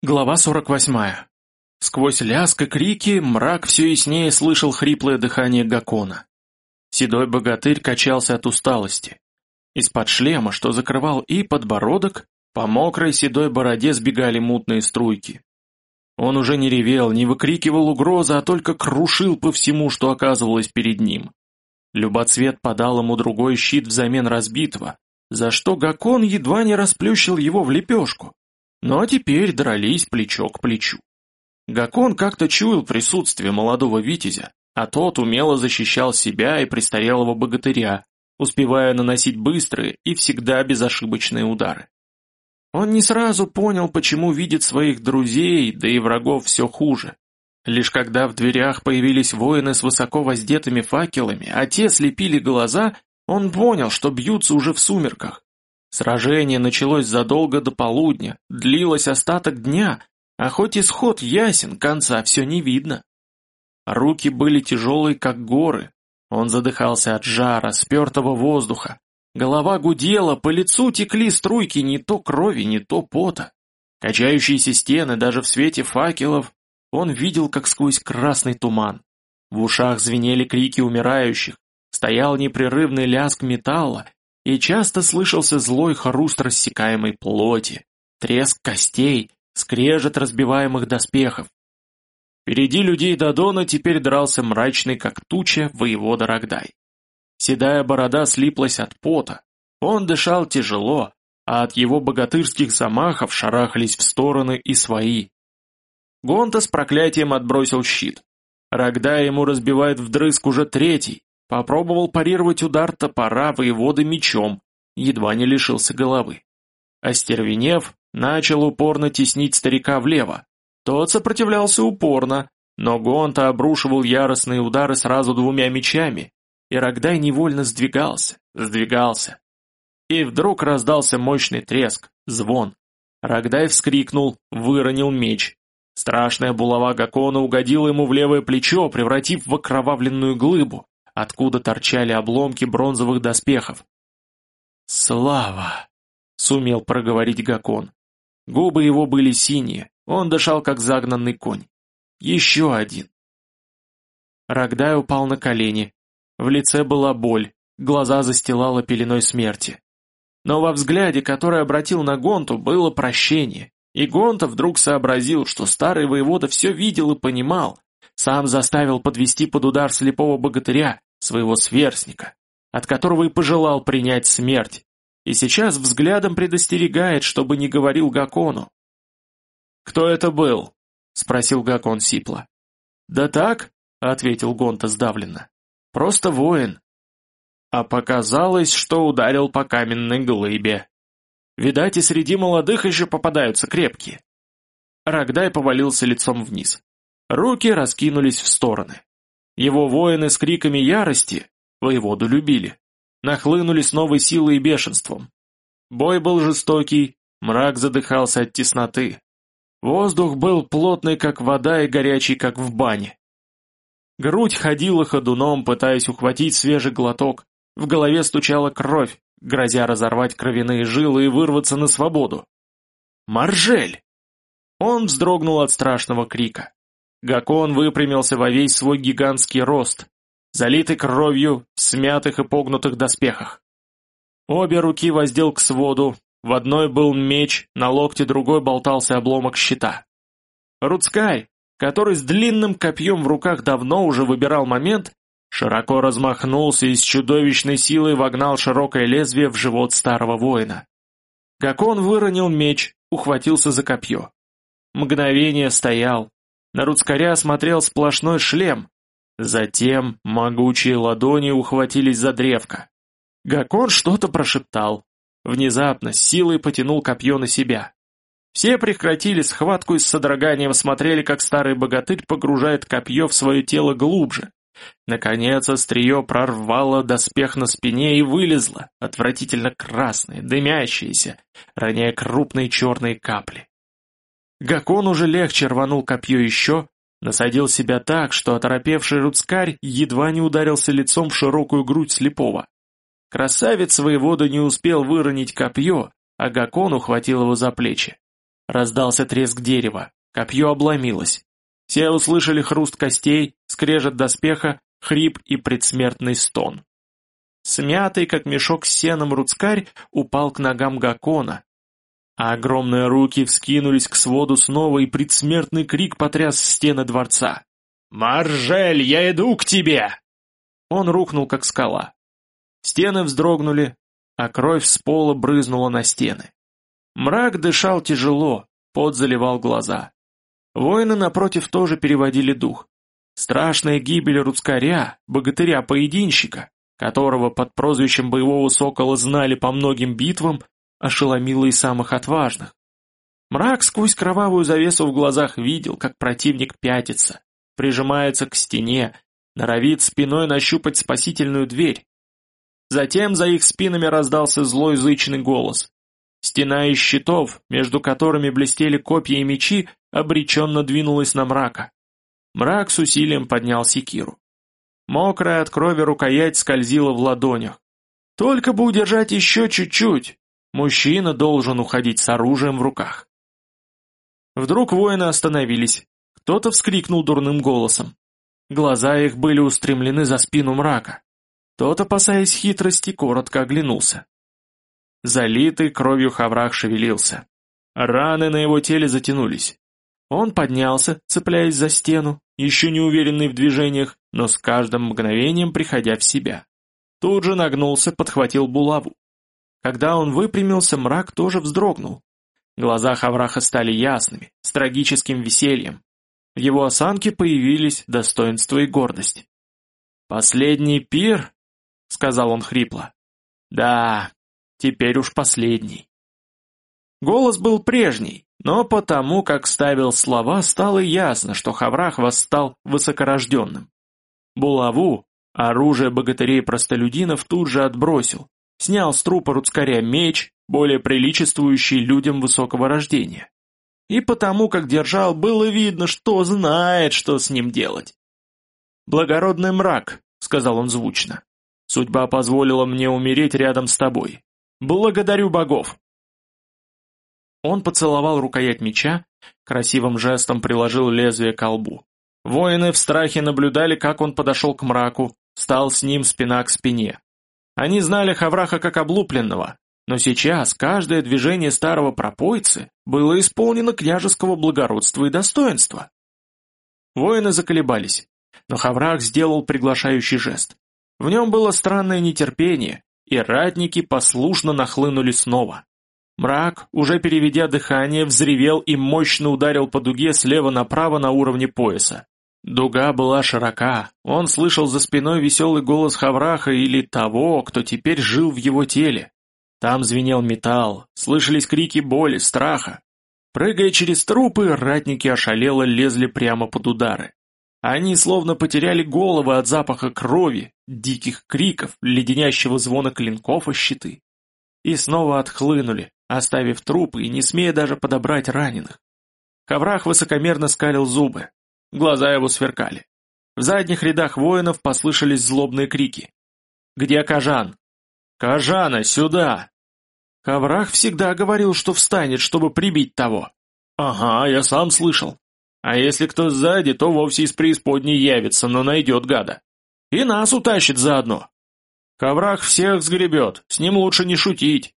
Глава 48. Сквозь лязг и крики мрак все яснее слышал хриплое дыхание Гакона. Седой богатырь качался от усталости. Из-под шлема, что закрывал и подбородок, по мокрой седой бороде сбегали мутные струйки. Он уже не ревел, не выкрикивал угрозы, а только крушил по всему, что оказывалось перед ним. Любоцвет подал ему другой щит взамен разбитого, за что Гакон едва не расплющил его в лепешку. Но теперь дрались плечо к плечу. Гакон как-то чуял присутствие молодого витязя, а тот умело защищал себя и престарелого богатыря, успевая наносить быстрые и всегда безошибочные удары. Он не сразу понял, почему видит своих друзей, да и врагов все хуже. Лишь когда в дверях появились воины с высоко воздетыми факелами, а те слепили глаза, он понял, что бьются уже в сумерках. Сражение началось задолго до полудня, длилось остаток дня, а хоть исход ясен, конца все не видно. Руки были тяжелые, как горы. Он задыхался от жара, спертого воздуха. Голова гудела, по лицу текли струйки не то крови, не то пота. Качающиеся стены даже в свете факелов он видел, как сквозь красный туман. В ушах звенели крики умирающих, стоял непрерывный лязг металла, и часто слышался злой хруст рассекаемой плоти, треск костей, скрежет разбиваемых доспехов. Впереди людей Дадона теперь дрался мрачный, как туча, воевода Рогдай. Седая борода слиплась от пота, он дышал тяжело, а от его богатырских замахов шарахались в стороны и свои. Гонта с проклятием отбросил щит. Рогдай ему разбивает вдрызг уже третий, Попробовал парировать удар топора воеводы мечом, едва не лишился головы. Остервенев, начал упорно теснить старика влево. Тот сопротивлялся упорно, но Гонта обрушивал яростные удары сразу двумя мечами, и Рогдай невольно сдвигался, сдвигался. И вдруг раздался мощный треск, звон. Рогдай вскрикнул, выронил меч. Страшная булава Гакона угодила ему в левое плечо, превратив в окровавленную глыбу откуда торчали обломки бронзовых доспехов. «Слава!» — сумел проговорить Гакон. Губы его были синие, он дышал, как загнанный конь. «Еще один!» Рогдай упал на колени. В лице была боль, глаза застилала пеленой смерти. Но во взгляде, который обратил на Гонту, было прощение, и Гонта вдруг сообразил, что старый воевода все видел и понимал, сам заставил подвести под удар слепого богатыря, своего сверстника, от которого и пожелал принять смерть, и сейчас взглядом предостерегает, чтобы не говорил Гакону. «Кто это был?» — спросил Гакон сипло. «Да так», — ответил Гонта сдавленно, — «просто воин». А показалось, что ударил по каменной глыбе. Видать, и среди молодых еще попадаются крепкие. Рогдай повалился лицом вниз. Руки раскинулись в стороны. Его воины с криками ярости, воеводу любили, нахлынули с новой силой и бешенством. Бой был жестокий, мрак задыхался от тесноты. Воздух был плотный, как вода, и горячий, как в бане. Грудь ходила ходуном, пытаясь ухватить свежий глоток. В голове стучала кровь, грозя разорвать кровяные жилы и вырваться на свободу. «Маржель!» Он вздрогнул от страшного крика. Гакон выпрямился во весь свой гигантский рост, залитый кровью, в смятых и погнутых доспехах. Обе руки воздел к своду, в одной был меч, на локте другой болтался обломок щита. Руцкай, который с длинным копьем в руках давно уже выбирал момент, широко размахнулся и с чудовищной силой вогнал широкое лезвие в живот старого воина. Гакон выронил меч, ухватился за копье. Мгновение стоял, на Руцкаря смотрел сплошной шлем. Затем могучие ладони ухватились за древко. Гакон что-то прошептал. Внезапно силой потянул копье на себя. Все прекратили схватку и с содроганием смотрели, как старый богатырь погружает копье в свое тело глубже. Наконец острие прорвало доспех на спине и вылезло, отвратительно красное, дымящееся, роняя крупные черные капли. Гакон уже легче рванул копье еще, насадил себя так, что оторопевший руцкарь едва не ударился лицом в широкую грудь слепого. Красавец воевода не успел выронить копье, а Гакон ухватил его за плечи. Раздался треск дерева, копье обломилось. Все услышали хруст костей, скрежет доспеха, хрип и предсмертный стон. Смятый, как мешок с сеном, руцкарь упал к ногам Гакона, а огромные руки вскинулись к своду снова, и предсмертный крик потряс стены дворца. «Маржель, я иду к тебе!» Он рухнул, как скала. Стены вздрогнули, а кровь с пола брызнула на стены. Мрак дышал тяжело, пот заливал глаза. Воины напротив тоже переводили дух. Страшная гибель Руцкаря, богатыря-поединщика, которого под прозвищем боевого сокола знали по многим битвам, ошеломила и самых отважных. Мрак сквозь кровавую завесу в глазах видел, как противник пятится, прижимается к стене, норовит спиной нащупать спасительную дверь. Затем за их спинами раздался злой зычный голос. Стена из щитов, между которыми блестели копья и мечи, обреченно двинулась на мрака. Мрак с усилием поднял секиру. Мокрая от крови рукоять скользила в ладонях. Только бы удержать еще чуть-чуть. Мужчина должен уходить с оружием в руках. Вдруг воины остановились. Кто-то вскрикнул дурным голосом. Глаза их были устремлены за спину мрака. Тот, опасаясь хитрости, коротко оглянулся. Залитый кровью хаврах шевелился. Раны на его теле затянулись. Он поднялся, цепляясь за стену, еще не уверенный в движениях, но с каждым мгновением приходя в себя. Тут же нагнулся, подхватил булаву. Когда он выпрямился, мрак тоже вздрогнул. Глаза Хавраха стали ясными, с трагическим весельем. В его осанке появились достоинство и гордость. «Последний пир?» — сказал он хрипло. «Да, теперь уж последний». Голос был прежний, но потому, как ставил слова, стало ясно, что Хаврах восстал высокорожденным. Булаву, оружие богатырей-простолюдинов, тут же отбросил, снял с трупа Руцкаря меч, более приличествующий людям высокого рождения. И потому, как держал, было видно, что знает, что с ним делать. «Благородный мрак», — сказал он звучно, — «судьба позволила мне умереть рядом с тобой. Благодарю богов». Он поцеловал рукоять меча, красивым жестом приложил лезвие к колбу. Воины в страхе наблюдали, как он подошел к мраку, стал с ним спина к спине. Они знали Хавраха как облупленного, но сейчас каждое движение старого пропойцы было исполнено княжеского благородства и достоинства. Воины заколебались, но Хаврах сделал приглашающий жест. В нем было странное нетерпение, и ратники послушно нахлынули снова. Мрак, уже переведя дыхание, взревел и мощно ударил по дуге слева направо на уровне пояса. Дуга была широка, он слышал за спиной веселый голос Хавраха или того, кто теперь жил в его теле. Там звенел металл, слышались крики боли, страха. Прыгая через трупы, ратники ошалело лезли прямо под удары. Они словно потеряли головы от запаха крови, диких криков, леденящего звона клинков и щиты. И снова отхлынули, оставив трупы и не смея даже подобрать раненых. Хаврах высокомерно скалил зубы. Глаза его сверкали. В задних рядах воинов послышались злобные крики. «Где Кажан?» «Кажана, сюда!» Хаврах всегда говорил, что встанет, чтобы прибить того. «Ага, я сам слышал. А если кто сзади, то вовсе из преисподней явится, но найдет гада. И нас утащит заодно. Хаврах всех сгребет, с ним лучше не шутить.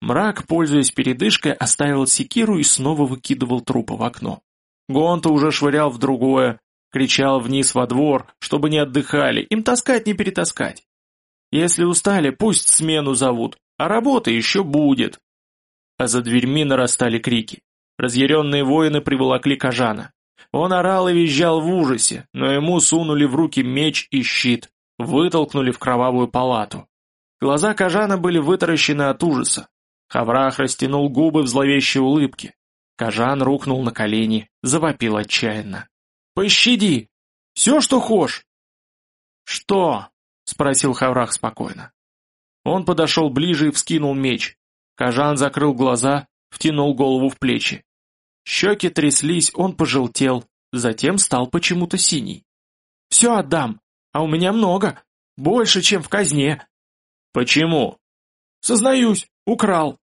Мрак, пользуясь передышкой, оставил секиру и снова выкидывал трупы в окно. Гонта уже швырял в другое, кричал вниз во двор, чтобы не отдыхали, им таскать не перетаскать. Если устали, пусть смену зовут, а работа еще будет. А за дверьми нарастали крики. Разъяренные воины приволокли Кажана. Он орал и визжал в ужасе, но ему сунули в руки меч и щит, вытолкнули в кровавую палату. Глаза Кажана были вытаращены от ужаса. Хаврах растянул губы в зловещей улыбке. Кажан рухнул на колени, завопил отчаянно. «Пощади! Все, что хошь!» «Что?» — спросил Хаврах спокойно. Он подошел ближе и вскинул меч. Кажан закрыл глаза, втянул голову в плечи. Щеки тряслись, он пожелтел, затем стал почему-то синий. «Все отдам, а у меня много, больше, чем в казне». «Почему?» «Сознаюсь, украл.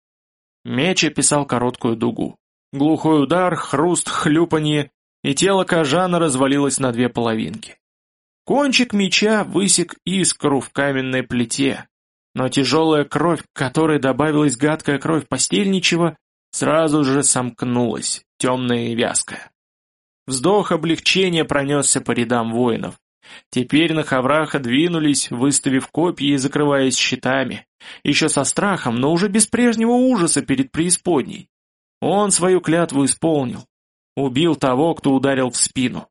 Меч описал короткую дугу. Глухой удар, хруст, хлюпанье, и тело Кажана развалилось на две половинки. Кончик меча высек искру в каменной плите, но тяжелая кровь, к которой добавилась гадкая кровь постельничего, сразу же сомкнулась, темная и вязкая. Вздох облегчения пронесся по рядам воинов. Теперь на Хавраха двинулись, выставив копья и закрываясь щитами. Еще со страхом, но уже без прежнего ужаса перед преисподней. Он свою клятву исполнил. Убил того, кто ударил в спину.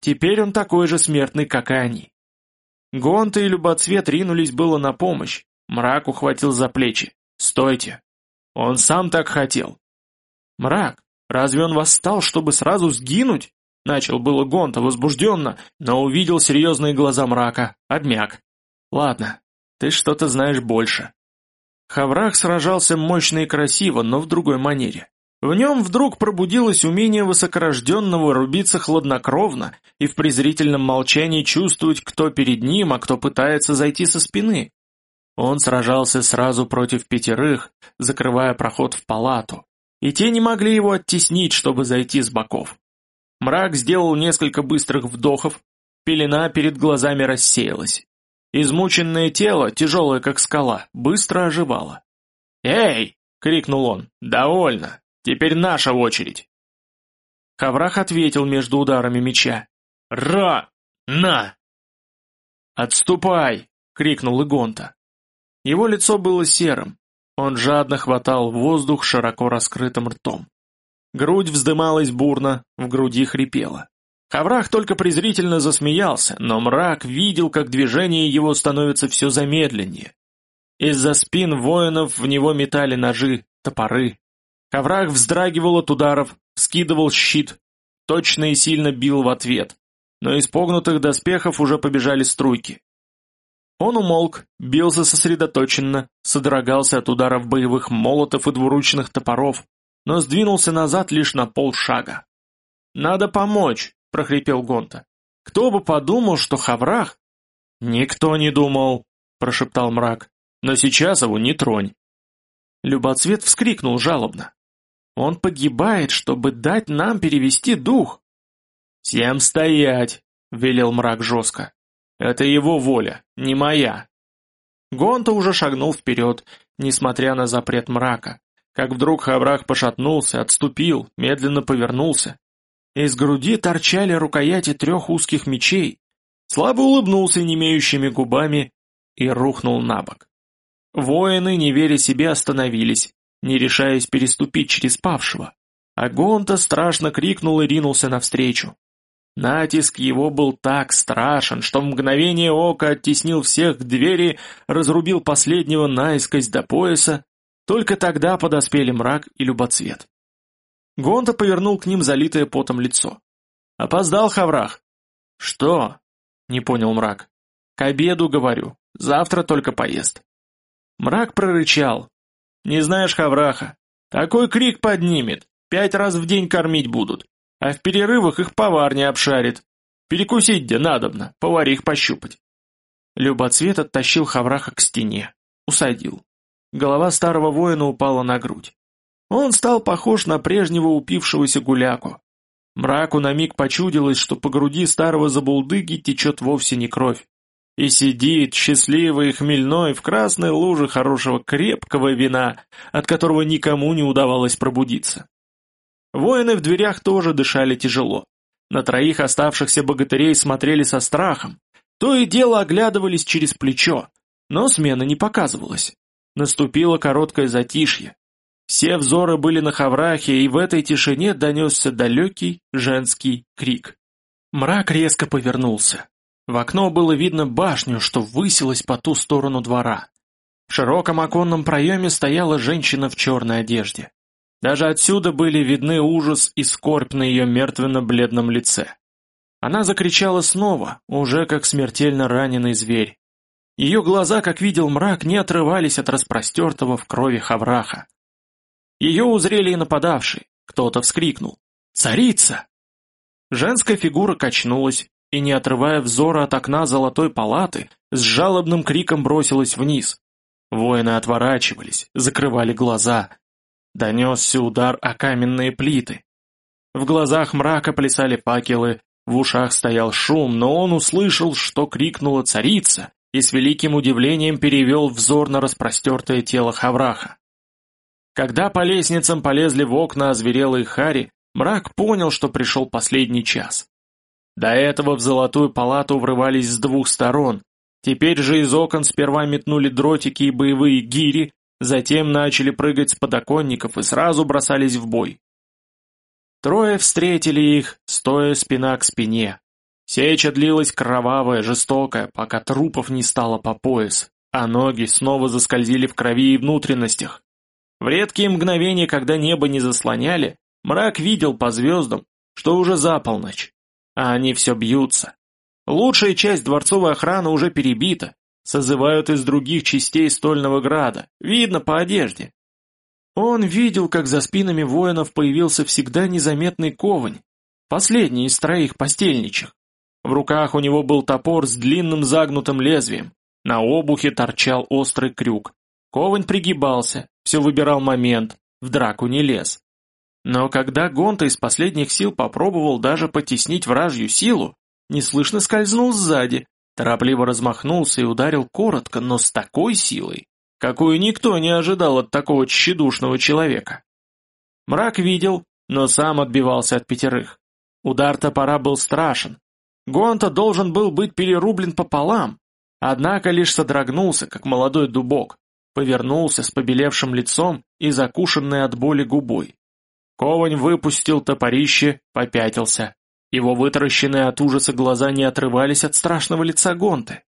Теперь он такой же смертный, как и они. Гонта и Любоцвет ринулись было на помощь. Мрак ухватил за плечи. «Стойте! Он сам так хотел!» «Мрак, разве он восстал, чтобы сразу сгинуть?» Начал было Гонта возбужденно, но увидел серьезные глаза мрака, обмяк. «Ладно, ты что-то знаешь больше». Хаврах сражался мощно и красиво, но в другой манере. В нем вдруг пробудилось умение высокорожденного рубиться хладнокровно и в презрительном молчании чувствовать, кто перед ним, а кто пытается зайти со спины. Он сражался сразу против пятерых, закрывая проход в палату, и те не могли его оттеснить, чтобы зайти с боков. Мрак сделал несколько быстрых вдохов, пелена перед глазами рассеялась. Измученное тело, тяжелое как скала, быстро оживало. «Эй!» — крикнул он. «Довольно! Теперь наша очередь!» Хаврах ответил между ударами меча. «Ра! На!» «Отступай!» — крикнул Игонта. Его лицо было серым. Он жадно хватал воздух широко раскрытым ртом. Грудь вздымалась бурно, в груди хрипело. Хаврах только презрительно засмеялся, но мрак видел, как движение его становится все замедленнее. Из-за спин воинов в него метали ножи, топоры. Хаврах вздрагивал от ударов, скидывал щит, точно и сильно бил в ответ, но из погнутых доспехов уже побежали струйки. Он умолк, бился сосредоточенно, содрогался от ударов боевых молотов и двуручных топоров, но сдвинулся назад лишь на полшага. «Надо помочь!» — прохрипел Гонта. «Кто бы подумал, что Хаврах...» «Никто не думал!» — прошептал мрак. «Но сейчас его не тронь!» Любоцвет вскрикнул жалобно. «Он погибает, чтобы дать нам перевести дух!» «Всем стоять!» — велел мрак жестко. «Это его воля, не моя!» Гонта уже шагнул вперед, несмотря на запрет мрака, как вдруг Хаврах пошатнулся, отступил, медленно повернулся. Из груди торчали рукояти трех узких мечей, слабо улыбнулся немеющими губами и рухнул на бок. Воины, не веря себе, остановились, не решаясь переступить через павшего. А страшно крикнул и ринулся навстречу. Натиск его был так страшен, что в мгновение ока оттеснил всех к двери, разрубил последнего наискось до пояса только тогда подоспели мрак и любоцвет. Гонта повернул к ним залитое потом лицо. «Опоздал, Хаврах!» «Что?» — не понял мрак. «К обеду, говорю. Завтра только поест». Мрак прорычал. «Не знаешь Хавраха? Такой крик поднимет. Пять раз в день кормить будут. А в перерывах их поварня обшарит. Перекусить где надобно, поварих пощупать». Любоцвет оттащил Хавраха к стене. Усадил. Голова старого воина упала на грудь. Он стал похож на прежнего упившегося гуляку. Мраку на миг почудилось, что по груди старого забулдыги течет вовсе не кровь. И сидит, счастливый и хмельной, в красной луже хорошего крепкого вина, от которого никому не удавалось пробудиться. Воины в дверях тоже дышали тяжело. На троих оставшихся богатырей смотрели со страхом. То и дело оглядывались через плечо, но смена не показывалась. Наступило короткое затишье. Все взоры были на Хаврахе, и в этой тишине донесся далекий женский крик. Мрак резко повернулся. В окно было видно башню, что высилась по ту сторону двора. В широком оконном проеме стояла женщина в черной одежде. Даже отсюда были видны ужас и скорбь на ее мертвенно-бледном лице. Она закричала снова, уже как смертельно раненый зверь. Ее глаза, как видел мрак, не отрывались от распростертого в крови Хавраха. Ее узрели и нападавшие. Кто-то вскрикнул. «Царица!» Женская фигура качнулась и, не отрывая взора от окна золотой палаты, с жалобным криком бросилась вниз. Воины отворачивались, закрывали глаза. Донесся удар о каменные плиты. В глазах мрака плясали факелы, в ушах стоял шум, но он услышал, что крикнула царица, и с великим удивлением перевел взор на распростертое тело Хавраха. Когда по лестницам полезли в окна озверелые Хари, мрак понял, что пришел последний час. До этого в золотую палату врывались с двух сторон, теперь же из окон сперва метнули дротики и боевые гири, затем начали прыгать с подоконников и сразу бросались в бой. Трое встретили их, стоя спина к спине. Сеча длилась кровавая, жестокая, пока трупов не стало по пояс, а ноги снова заскользили в крови и внутренностях. В редкие мгновения, когда небо не заслоняли, мрак видел по звездам, что уже за полночь, а они все бьются. Лучшая часть дворцовой охраны уже перебита, созывают из других частей Стольного Града, видно по одежде. Он видел, как за спинами воинов появился всегда незаметный ковань, последний из троих постельничих. В руках у него был топор с длинным загнутым лезвием, на обухе торчал острый крюк. Ковань пригибался, все выбирал момент, в драку не лез. Но когда Гонта из последних сил попробовал даже потеснить вражью силу, неслышно скользнул сзади, торопливо размахнулся и ударил коротко, но с такой силой, какую никто не ожидал от такого тщедушного человека. Мрак видел, но сам отбивался от пятерых. Удар топора был страшен. Гонта должен был быть перерублен пополам, однако лишь содрогнулся, как молодой дубок, повернулся с побелевшим лицом и закушенной от боли губой. Ковань выпустил топорище, попятился. Его вытаращенные от ужаса глаза не отрывались от страшного лица Гонты.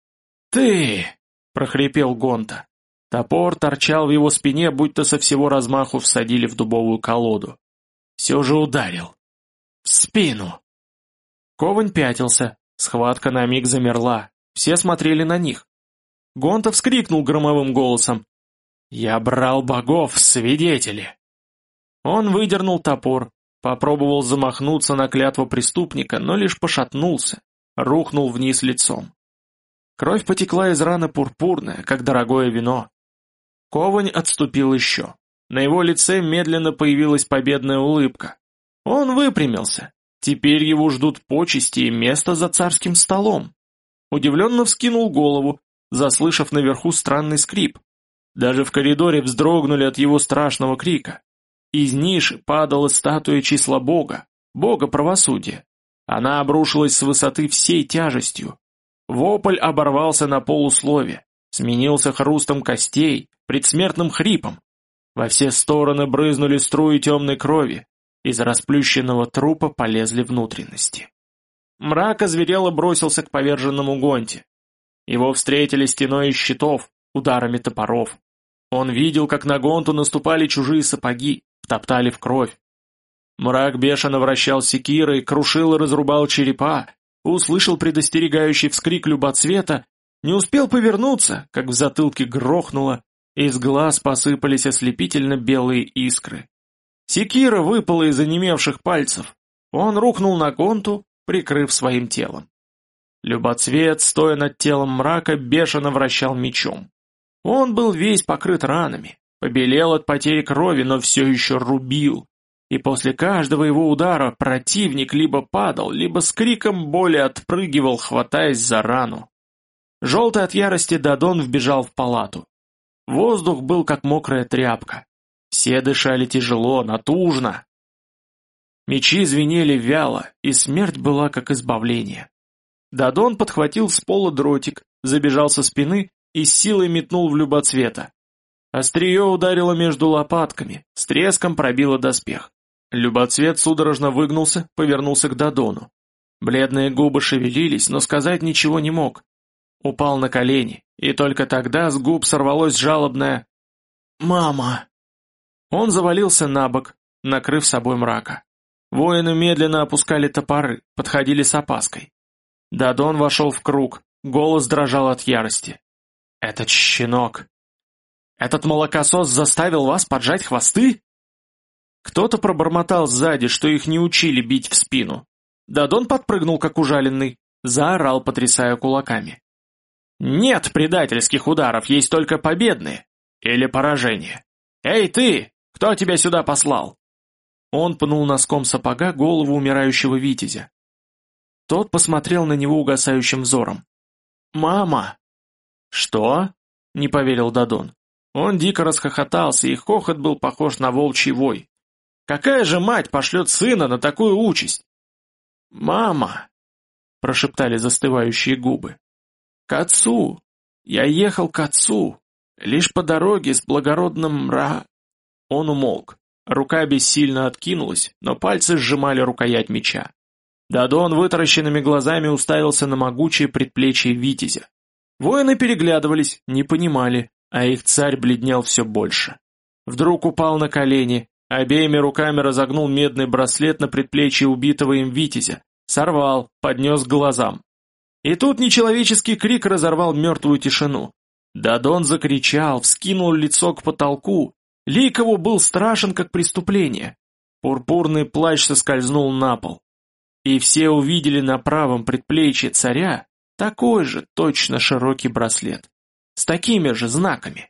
«Ты!» — прохрипел Гонта. Топор торчал в его спине, будто со всего размаху всадили в дубовую колоду. Все же ударил. В спину. Ковань пятился, схватка на миг замерла, все смотрели на них. Гонта вскрикнул громовым голосом. «Я брал богов в свидетели!» Он выдернул топор, попробовал замахнуться на клятву преступника, но лишь пошатнулся, рухнул вниз лицом. Кровь потекла из раны пурпурная, как дорогое вино. Ковань отступил еще. На его лице медленно появилась победная улыбка. Он выпрямился. Теперь его ждут почести и место за царским столом. Удивленно вскинул голову, заслышав наверху странный скрип. Даже в коридоре вздрогнули от его страшного крика. Из ниши падала статуя числа Бога, Бога правосудия. Она обрушилась с высоты всей тяжестью. Вопль оборвался на полуслове, сменился хрустом костей, предсмертным хрипом. Во все стороны брызнули струи темной крови, из расплющенного трупа полезли внутренности. Мрак озверело бросился к поверженному Гонте. Его встретили стеной из щитов, ударами топоров. Он видел, как на Гонту наступали чужие сапоги, втоптали в кровь. Мрак бешено вращал секирой, крушил и разрубал черепа, услышал предостерегающий вскрик любоцвета, не успел повернуться, как в затылке грохнуло, из глаз посыпались ослепительно белые искры. Секира выпала из онемевших пальцев. Он рухнул на гонту, прикрыв своим телом. Любоцвет, стоя над телом мрака, бешено вращал мечом. Он был весь покрыт ранами, побелел от потери крови, но все еще рубил. И после каждого его удара противник либо падал, либо с криком боли отпрыгивал, хватаясь за рану. Желтый от ярости Дадон вбежал в палату. Воздух был как мокрая тряпка. Все дышали тяжело, натужно. Мечи звенели вяло, и смерть была как избавление. Дадон подхватил с пола дротик, забежал со спины и силой метнул в любоцвета. Острие ударило между лопатками, с треском пробило доспех. Любоцвет судорожно выгнулся, повернулся к Дадону. Бледные губы шевелились, но сказать ничего не мог. Упал на колени, и только тогда с губ сорвалось жалобное «Мама!». Он завалился на бок, накрыв собой мрака. Воины медленно опускали топоры, подходили с опаской. Дадон вошел в круг, голос дрожал от ярости. «Этот щенок! Этот молокосос заставил вас поджать хвосты?» Кто-то пробормотал сзади, что их не учили бить в спину. Дадон подпрыгнул, как ужаленный, заорал, потрясая кулаками. «Нет предательских ударов, есть только победные. Или поражение. Эй ты, Кто тебя сюда послал?» Он пнул носком сапога голову умирающего витязя. Тот посмотрел на него угасающим взором. «Мама!» «Что?» — не поверил Дадон. Он дико расхохотался, и хохот был похож на волчий вой. «Какая же мать пошлет сына на такую участь?» «Мама!» — прошептали застывающие губы. «К отцу! Я ехал к отцу! Лишь по дороге с благородным Ра...» Он умолк. Рука бессильно откинулась, но пальцы сжимали рукоять меча. Дадон вытаращенными глазами уставился на могучее предплечье Витязя. Воины переглядывались, не понимали, а их царь бледнел все больше. Вдруг упал на колени, обеими руками разогнул медный браслет на предплечье убитого им Витязя, сорвал, поднес к глазам. И тут нечеловеческий крик разорвал мертвую тишину. Дадон закричал, вскинул лицо к потолку. Лик его был страшен, как преступление. Пурпурный плащ соскользнул на пол. И все увидели на правом предплечье царя такой же точно широкий браслет. С такими же знаками.